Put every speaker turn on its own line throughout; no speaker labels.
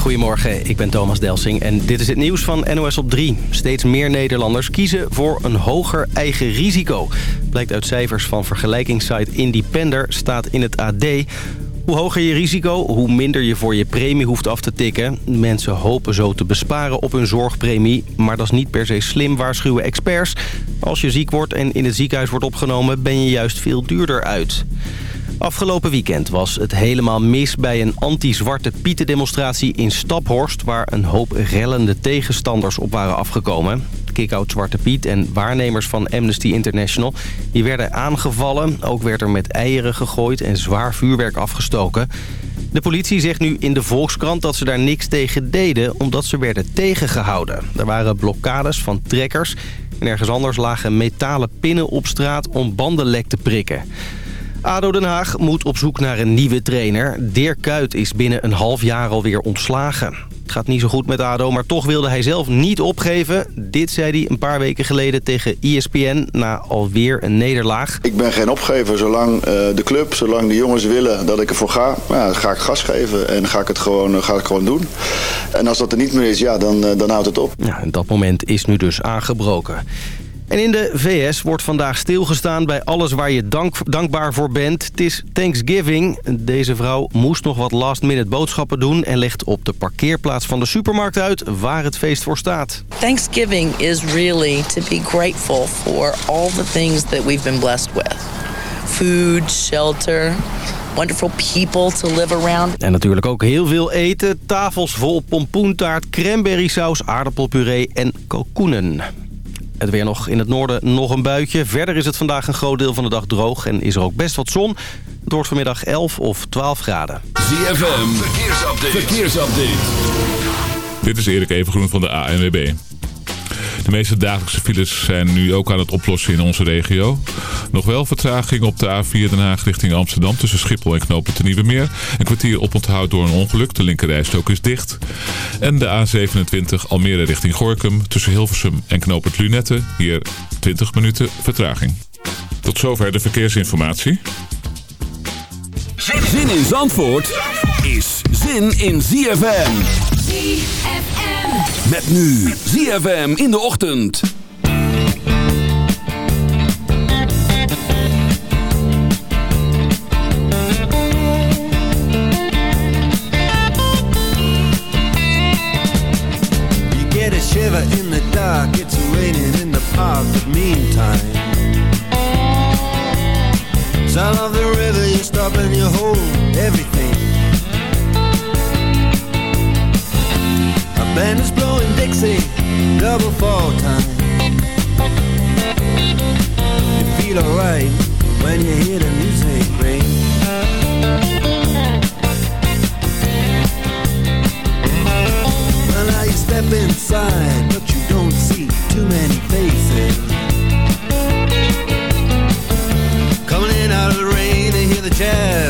Goedemorgen, ik ben Thomas Delsing en dit is het nieuws van NOS op 3. Steeds meer Nederlanders kiezen voor een hoger eigen risico. Blijkt uit cijfers van vergelijkingssite Independer, staat in het AD... Hoe hoger je risico, hoe minder je voor je premie hoeft af te tikken. Mensen hopen zo te besparen op hun zorgpremie. Maar dat is niet per se slim, waarschuwen experts. Als je ziek wordt en in het ziekenhuis wordt opgenomen... ben je juist veel duurder uit. Afgelopen weekend was het helemaal mis bij een anti-zwarte pieten demonstratie in Staphorst... waar een hoop rellende tegenstanders op waren afgekomen. Kickout Zwarte Piet en waarnemers van Amnesty International... die werden aangevallen. Ook werd er met eieren gegooid en zwaar vuurwerk afgestoken. De politie zegt nu in de Volkskrant dat ze daar niks tegen deden... omdat ze werden tegengehouden. Er waren blokkades van trekkers... en ergens anders lagen metalen pinnen op straat om bandenlek te prikken. ADO Den Haag moet op zoek naar een nieuwe trainer. Dirk Kuyt is binnen een half jaar alweer ontslagen. Het gaat niet zo goed met ADO, maar toch wilde hij zelf niet opgeven. Dit zei hij een paar weken geleden tegen ESPN na alweer een nederlaag.
Ik ben geen opgever zolang uh, de club, zolang de jongens willen dat ik ervoor ga. Ja, ga ik gas geven en ga ik het gewoon, ga ik gewoon doen. En als dat er niet meer is, ja, dan, uh, dan houdt het op.
Ja, en dat moment is nu dus aangebroken. En in de VS wordt vandaag stilgestaan bij alles waar je dank, dankbaar voor bent. Het is Thanksgiving. Deze vrouw moest nog wat last minute boodschappen doen... en legt op de parkeerplaats van de supermarkt uit waar het feest voor staat.
Thanksgiving is really to be grateful for all the things that we've been blessed with. Food, shelter, wonderful people to live around.
En natuurlijk ook heel veel eten. Tafels vol pompoentaart, cranberrysaus, aardappelpuree en kalkoenen. Het weer nog in het noorden nog een buitje. Verder is het vandaag een groot deel van de dag droog en is er ook best wat zon. Het wordt vanmiddag 11 of 12 graden.
ZFM, verkeersupdate. verkeersupdate.
Dit is Erik Evengroen van de ANWB. De meeste dagelijkse files zijn nu ook aan het oplossen in onze regio. Nog wel vertraging op de A4 Den Haag richting Amsterdam tussen Schiphol en Knopen te Nieuwe Meer. Een kwartier oponthoud door een ongeluk. De linkerrijstok is dicht. En de A27 Almere richting Gorkum tussen Hilversum en Knopen Lunette. Hier 20 minuten vertraging. Tot zover de verkeersinformatie.
Zin in Zandvoort is zin in ZFM. Met nu ZFM in de ochtend.
You get a shiver in the dark, it's raining in the park, but meantime Sound of the river, you stop and you hold everything band is blowing Dixie, double fall time. You feel alright when you hear the music ring. Well, now you step inside, but you don't see too many faces. Coming in out of the rain to hear the jazz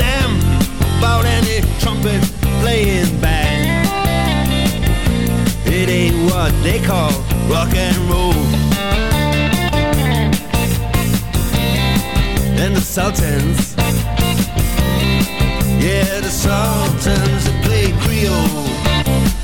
about any trumpet playing band. It ain't what they call rock and roll. And the Sultans, yeah, the Sultans that play Creole.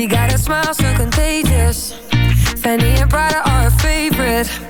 She got a smile so contagious. Fendi and Prada are her favorite.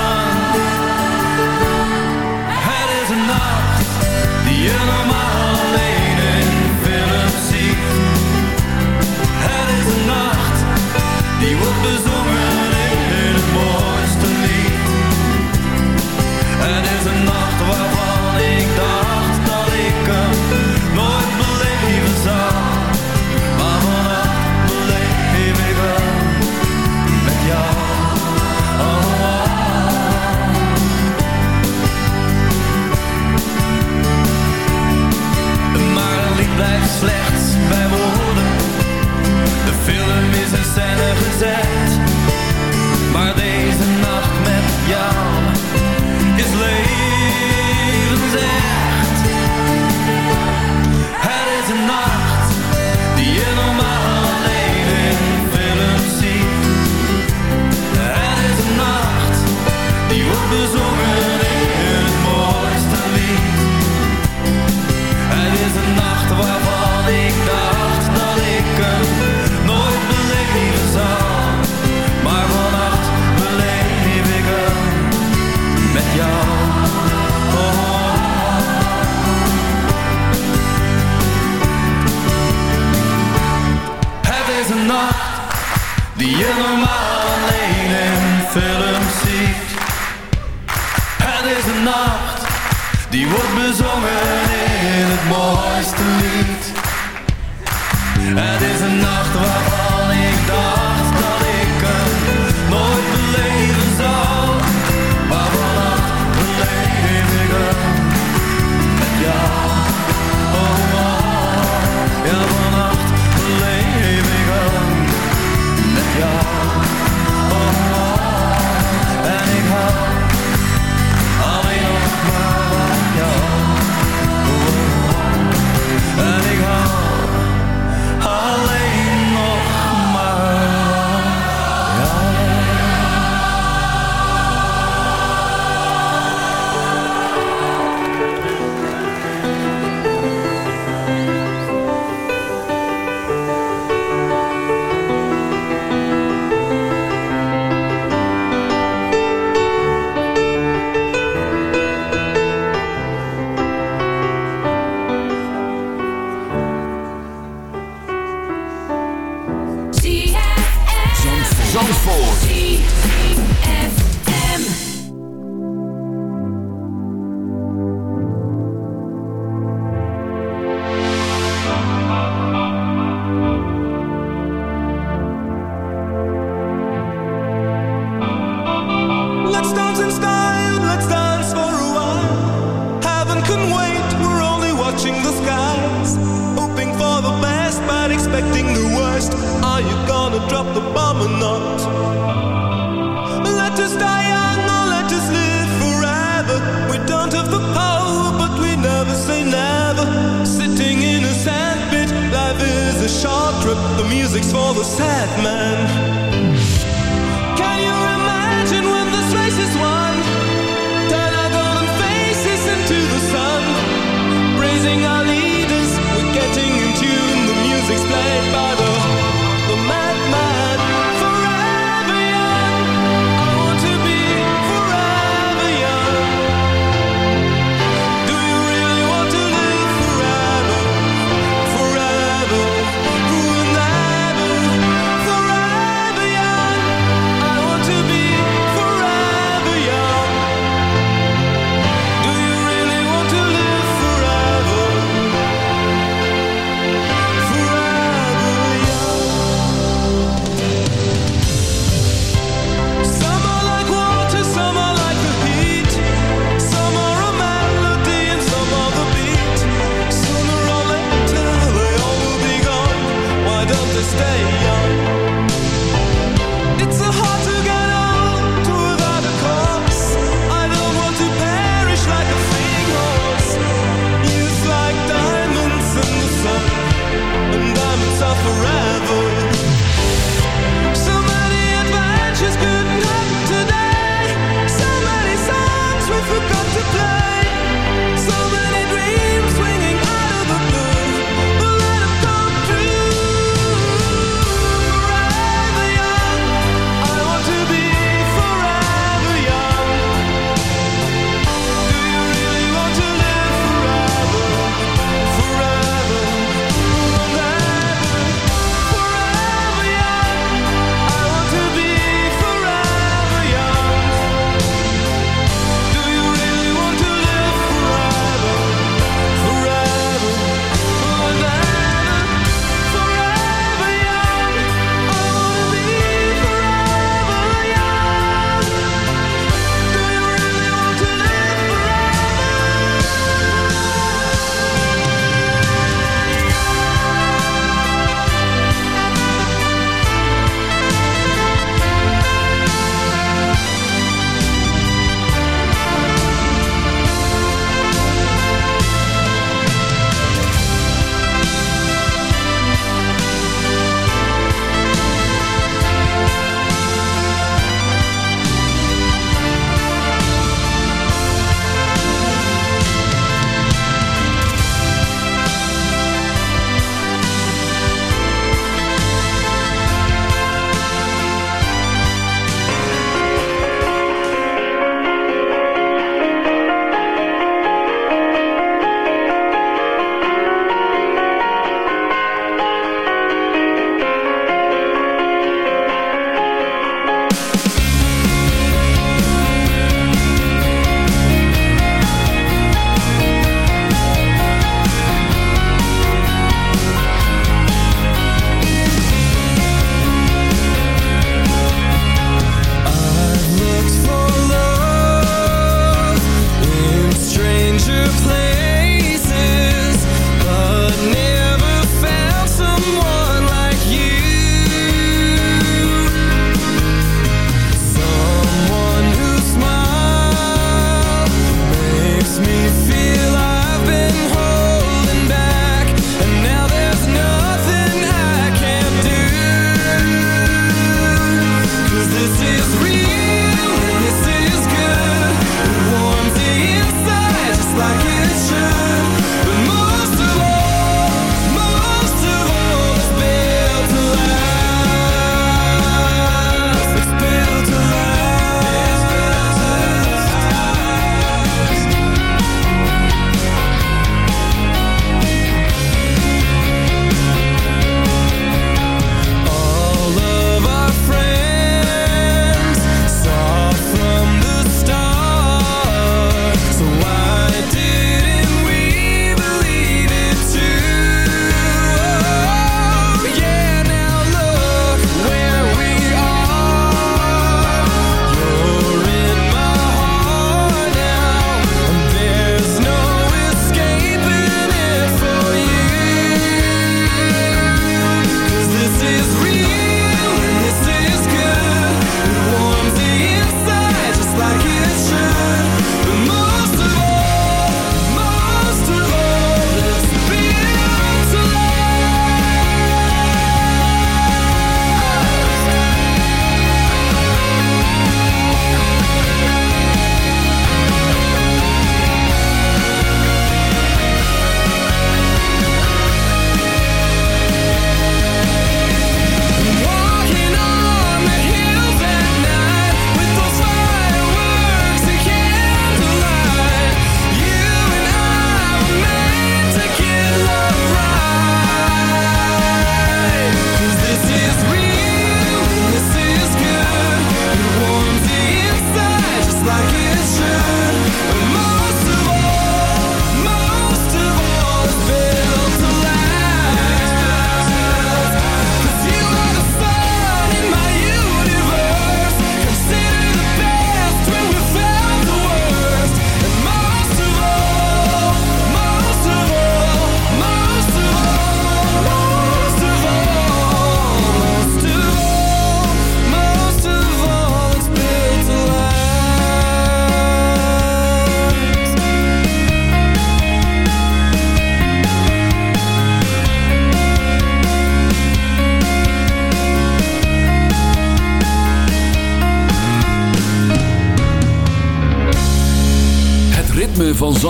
gezet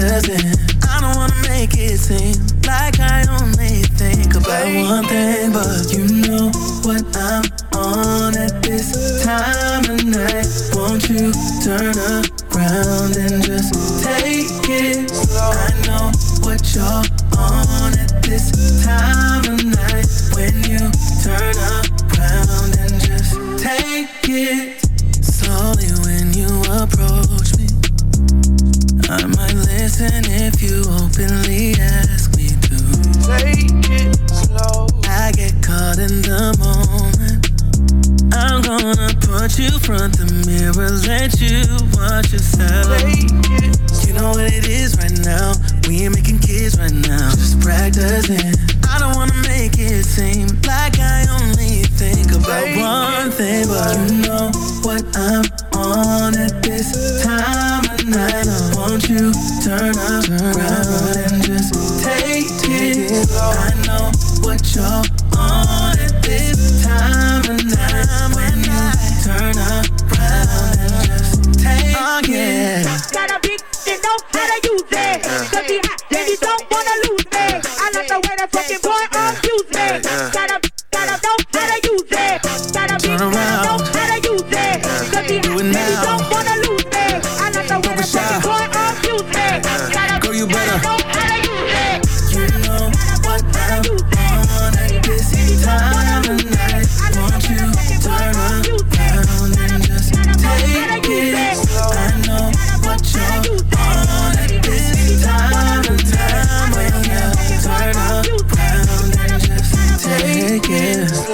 doesn't. I don't wanna make it seem like I only think about one thing, but you know what I'm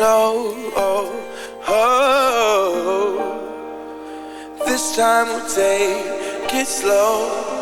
low. Oh, oh. This time we'll take it slow.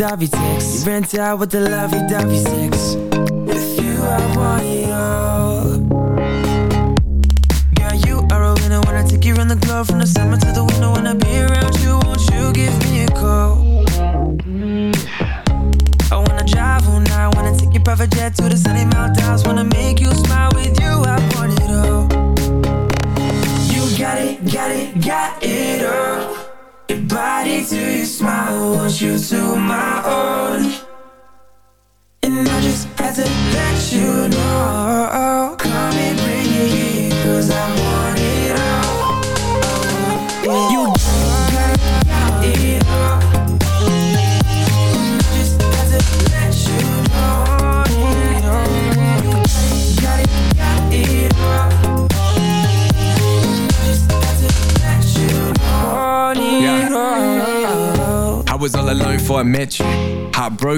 Lovey-dovey rent out with the lovey-dovey sex.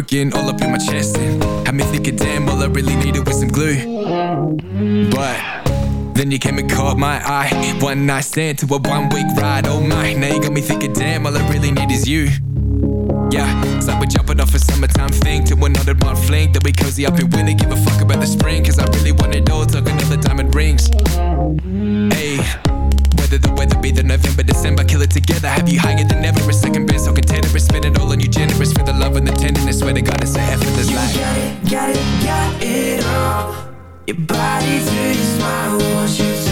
Heartbroken, all up in my chest. And had me thinking, damn, all I really needed was some glue. But then you came and caught my eye. One night stand to a one week ride. Oh my, now you got me thinking, damn, all I really need is you. Yeah, it's like we're jumping off a summertime thing to another one fling. Then we cozy up in winter, give a fuck about the spring. Cause I really want it all, talking all the diamond rings. Hey, whether the weather be the November, December, kill it together. Have you higher than ever? A second
Your body to your smile, want you to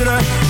listen